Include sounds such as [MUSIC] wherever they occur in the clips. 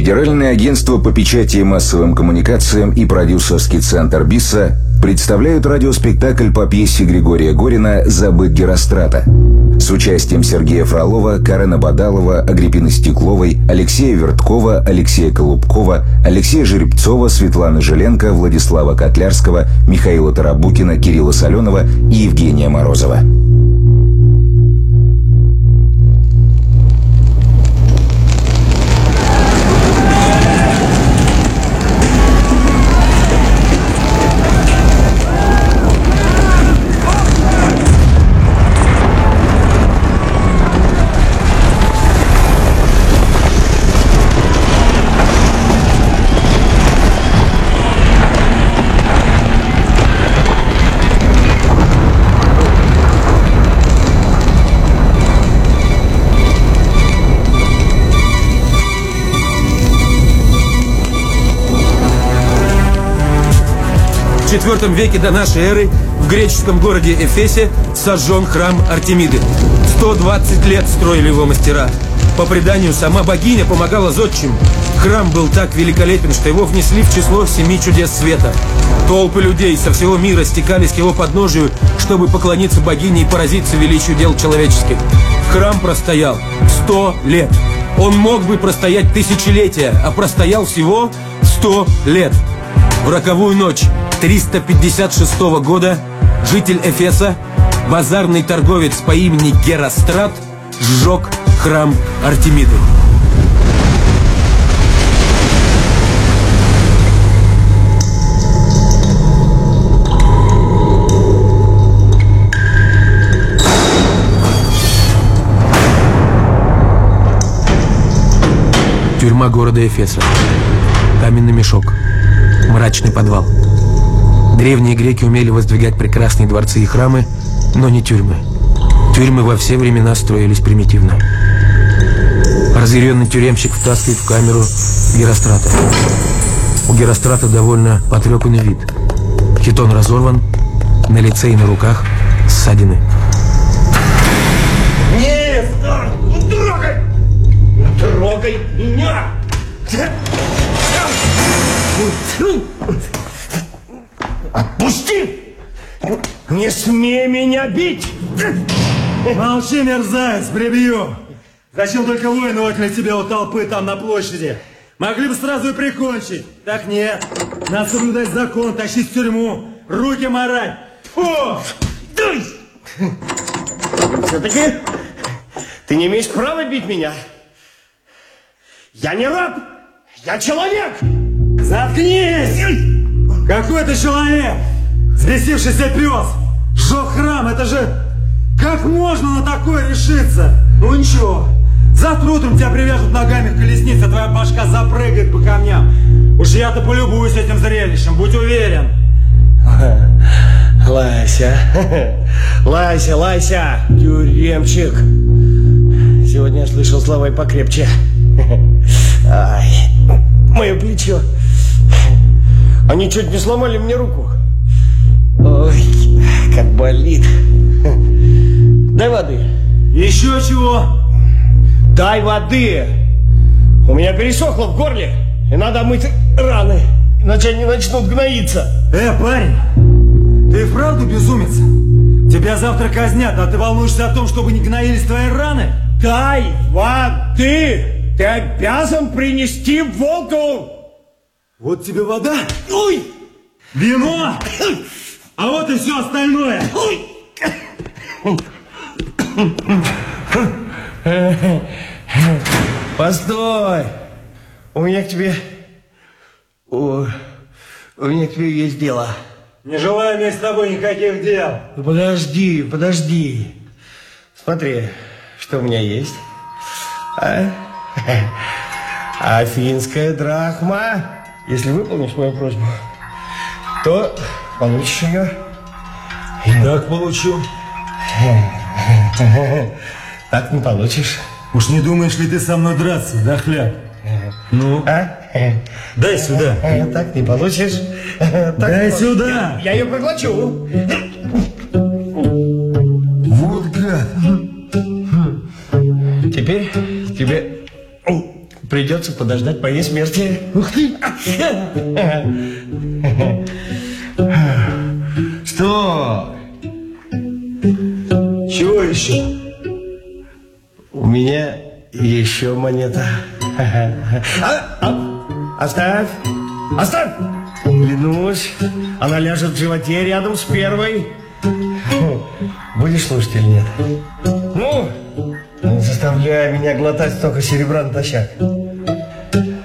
Федеральное агентство по печати и массовым коммуникациям и продюсерский центр БИСа представляют радиоспектакль по пьесе Григория Горина «Забыть Герострата» с участием Сергея Фролова, Карена Бадалова, Агриппины Стекловой, Алексея Верткова, Алексея Колубкова, Алексея Жеребцова, Светланы Желенко, Владислава Котлярского, Михаила Тарабукина, Кирилла Соленова и Евгения Морозова. В IV веке до нашей эры в греческом городе Эфесе сожжен храм Артемиды. 120 лет строили его мастера. По преданию, сама богиня помогала зодчим. Храм был так великолепен, что его внесли в число семи чудес света. Толпы людей со всего мира стекались к его подножию, чтобы поклониться богине и поразиться величию дел человеческих. Храм простоял 100 лет. Он мог бы простоять тысячелетия, а простоял всего 100 лет. В роковую ночь 356 года житель Эфеса, базарный торговец по имени Герострат, сжег храм Артемиды. Тюрьма города Эфеса. Каменный мешок. Мрачный подвал. Древние греки умели воздвигать прекрасные дворцы и храмы, но не тюрьмы. Тюрьмы во все времена строились примитивно. Разъяренный тюремщик втаскивает в камеру Герострата. У Герострата довольно потрепанный вид. Хитон разорван, на лице и на руках ссадины. Нет! Не трогай! Не трогай меня! Отпусти! Не смей меня бить! Молчи, мерзавец, прибью! Зачем только воины отняли тебя у толпы там на площади? Могли бы сразу и прикончить. Так нет. Надо соблюдать закон, тащить в тюрьму, руки морать. Фу! Дай! Все-таки ты не имеешь права бить меня. Я не раб, я человек! Заткнись! Какой ты человек? Взбесившийся пес! Сжег храм, это же... Как можно на такое решиться? Ну ничего, завтра утром тебя привяжут ногами к колеснице, твоя башка запрыгает по камням. Уж я-то полюбуюсь этим зрелищем, будь уверен. [LAUGHS] Лайся, [LAUGHS] Лайся, Лайся, тюремчик. Сегодня я слышал слова и покрепче. [LAUGHS] Ай, мое плечо. Они чуть не сломали мне руку. Ой, как болит. Дай воды. Еще чего? Дай воды. У меня пересохло в горле, и надо мыть раны, иначе они начнут гноиться. Э, парень, ты и вправду безумец? Тебя завтра казнят, а ты волнуешься о том, чтобы не гноились твои раны? Дай воды! Ты обязан принести волку! Вот тебе вода, Ой! вино, а вот и все остальное. Постой! У меня к тебе... У, у меня к тебе есть дело. Не желаю иметь с тобой никаких дел. Ну, Подожди, подожди. Смотри, что у меня есть. А? Афинская драхма. Если выполнишь мою просьбу, то получишь ее. Так получу. [LAUGHS] Так не получишь. Уж не думаешь ли ты со мной драться, да, хляб? Ну, А? дай сюда. Так не получишь. Так Дай не сюда. Я ее проглочу. Вот гад. Теперь тебе придется подождать моей смерти. Ух ты! Что? Чего еще? У меня еще монета. А, а, оставь! Оставь! Клянусь, она ляжет в животе рядом с первой. Будешь слушать или нет? Ну, не заставляй меня глотать столько серебра натощак.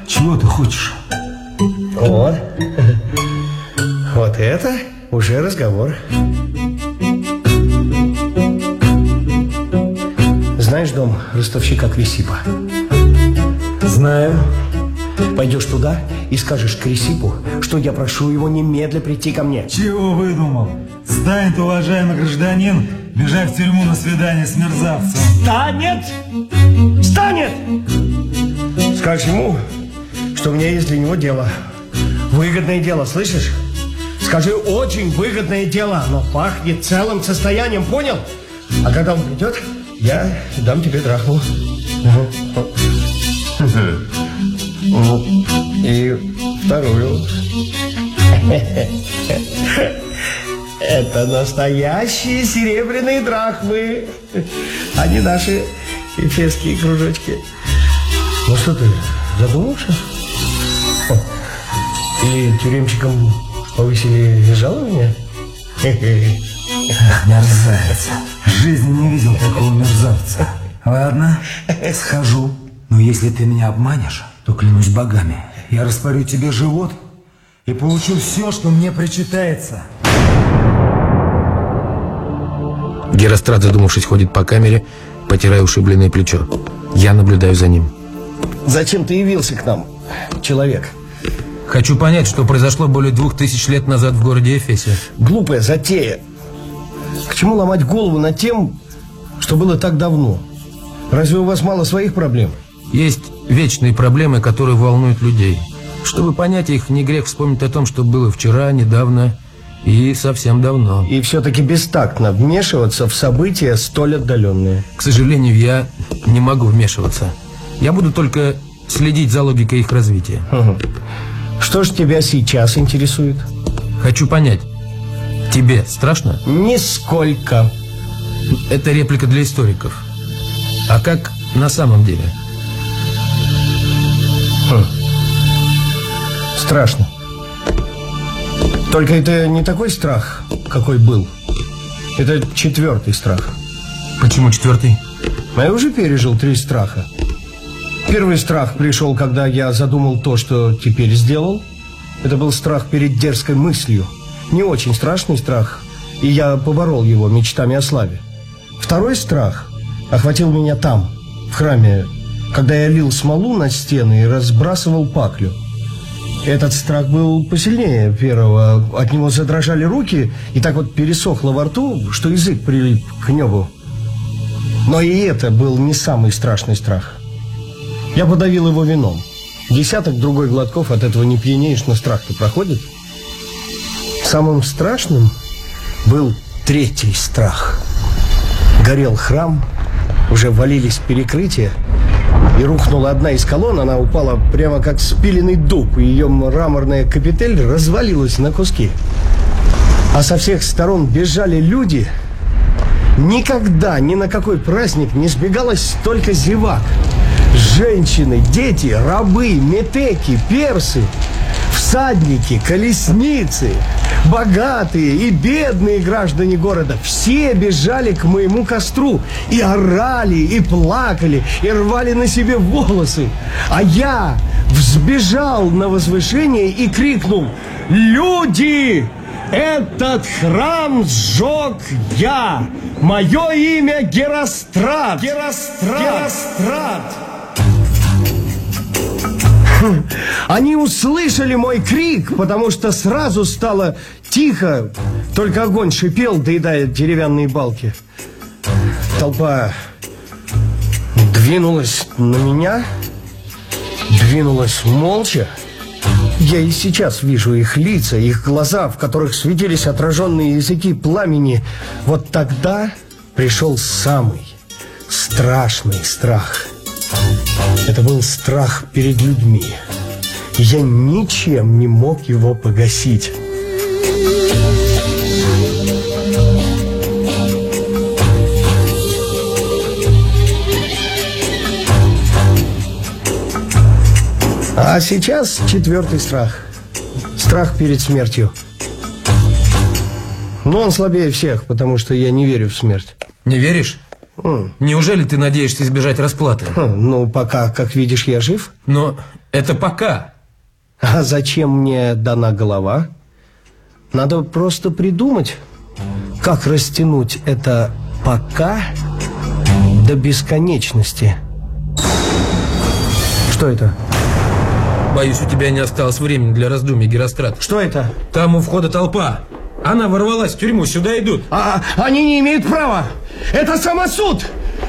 Чего ты хочешь? Вот. Вот это уже разговор. Знаешь дом ростовщика Крисипа? Знаю. Пойдешь туда и скажешь Крисипу, что я прошу его немедля прийти ко мне. Чего выдумал? Станет, уважаемый гражданин, бежать в тюрьму на свидание с мерзавцем. Станет! Станет! Скажешь ему, что у меня есть для него дело. Выгодное дело, слышишь? Скажи, очень выгодное дело. Оно пахнет целым состоянием, понял? А когда он придет, я дам тебе драхму. И вторую. Это настоящие серебряные драхмы, а не наши эфесские кружочки. Ну что ты, задумался? Или тюремщикам повысили жалование? Мерзавец. В жизни не видел такого мерзавца. Ладно, схожу. Но если ты меня обманешь, то клянусь богами, я распорю тебе живот и получу все, что мне причитается. Герострат, задумавшись, ходит по камере, потирая ушибленное плечо. Я наблюдаю за ним. Зачем ты явился к нам, человек? Хочу понять, что произошло более двух тысяч лет назад в городе Эфесе. Глупая затея. К чему ломать голову над тем, что было так давно? Разве у вас мало своих проблем? Есть вечные проблемы, которые волнуют людей. Чтобы понять их, не грех вспомнить о том, что было вчера, недавно и совсем давно. И все-таки бестактно вмешиваться в события столь отдаленные. К сожалению, я не могу вмешиваться. Я буду только следить за логикой их развития. Угу. Что же тебя сейчас интересует? Хочу понять, тебе страшно? Нисколько. Это реплика для историков. А как на самом деле? Хм. Страшно. Только это не такой страх, какой был. Это четвертый страх. Почему четвертый? Я уже пережил три страха. Первый страх пришел, когда я задумал то, что теперь сделал. Это был страх перед дерзкой мыслью. Не очень страшный страх, и я поборол его мечтами о славе. Второй страх охватил меня там, в храме, когда я лил смолу на стены и разбрасывал паклю. Этот страх был посильнее первого. От него задрожали руки, и так вот пересохло во рту, что язык прилип к небу. Но и это был не самый страшный страх. Я подавил его вином. Десяток другой глотков от этого не пьянеешь, но страх-то проходит. Самым страшным был третий страх. Горел храм, уже валились перекрытия, и рухнула одна из колонн, она упала прямо как спиленный дуб, и ее мраморная капитель развалилась на куски. А со всех сторон бежали люди. Никогда ни на какой праздник не сбегалось столько зевак. Женщины, дети, рабы, метеки, персы, всадники, колесницы, богатые и бедные граждане города все бежали к моему костру и орали, и плакали, и рвали на себе волосы. А я взбежал на возвышение и крикнул «Люди!» Этот храм сжег я. Мое имя Герострат. Герострат. Герострат. Они услышали мой крик, потому что сразу стало тихо. Только огонь шипел, доедая деревянные балки. Толпа двинулась на меня, двинулась молча. Я и сейчас вижу их лица, их глаза, в которых светились отраженные языки пламени. Вот тогда пришел самый страшный страх. Это был страх перед людьми. Я ничем не мог его погасить. А сейчас четвертый страх. Страх перед смертью. Но он слабее всех, потому что я не верю в смерть. Не веришь? Неужели ты надеешься избежать расплаты? Хм, Ну, пока, как видишь, я жив. Но это пока. А зачем мне дана голова? Надо просто придумать, как растянуть это «пока» до бесконечности. Что это? Боюсь, у тебя не осталось времени для раздумий, Герострат. Что это? Там у входа толпа. Она ворвалась в тюрьму, сюда идут. А, они не имеют права! Это самосуд!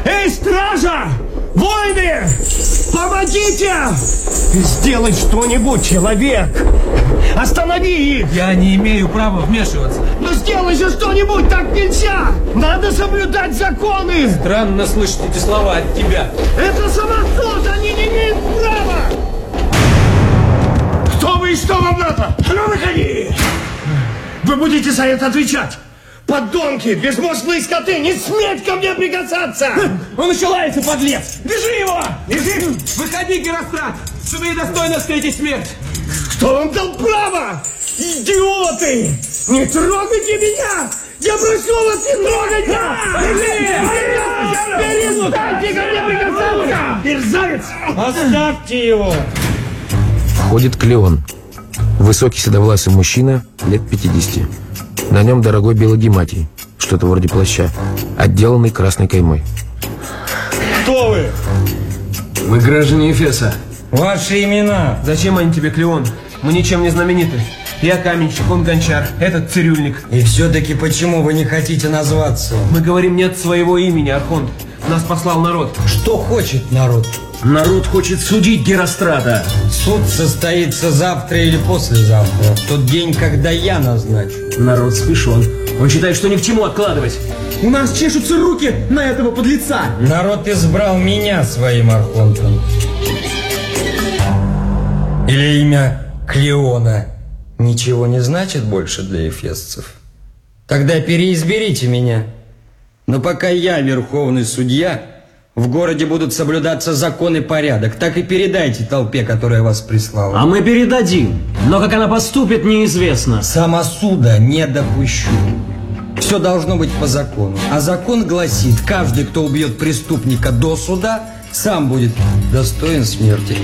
Эй, стража! Воины! Помогите! Сделай что-нибудь, человек! Останови их! Я не имею права вмешиваться. Ну сделай же что-нибудь, так нельзя! Надо соблюдать законы! Странно слышать эти слова от тебя. Это самосуд! Они не имеют права! Кто вы и что вам надо? А ну, выходи! Вы будете за это отвечать! Подонки, безмозглые скоты, не сметь ко мне прикасаться! Он еще лается, подлец! Бежи его! Бежи! Выходи, Герострат! Сумей достойно встретить смерть! Кто вам дал право? Идиоты! Не трогайте меня! Я прошу вас, не трогайте! Перестаньте ко мне прикасаться! Мерзавец! Оставьте его! Входит Клеон. Высокий седовласый мужчина, лет 50. На нем дорогой белый гематий, что-то вроде плаща, отделанный красной каймой. Кто вы? Мы граждане Эфеса. Ваши имена. Зачем они тебе, Клеон? Мы ничем не знамениты. Я каменщик, он гончар, этот цирюльник. И все-таки почему вы не хотите назваться? Мы говорим не от своего имени, Архонт. Нас послал народ. Что хочет народ? Народ хочет судить Герострата. Суд состоится завтра или послезавтра, в тот день, когда я назначу. Народ спешен. Он считает, что ни к чему откладывать. У нас чешутся руки на этого подлеца. Народ избрал меня своим архонтом. Или имя Клеона ничего не значит больше для эфесцев? Тогда переизберите меня. Но пока я верховный судья, в городе будут соблюдаться закон и порядок. Так и передайте толпе, которая вас прислала. А мы передадим. Но как она поступит, неизвестно. Самосуда не допущу. Все должно быть по закону. А закон гласит, каждый, кто убьет преступника до суда, сам будет достоин смерти.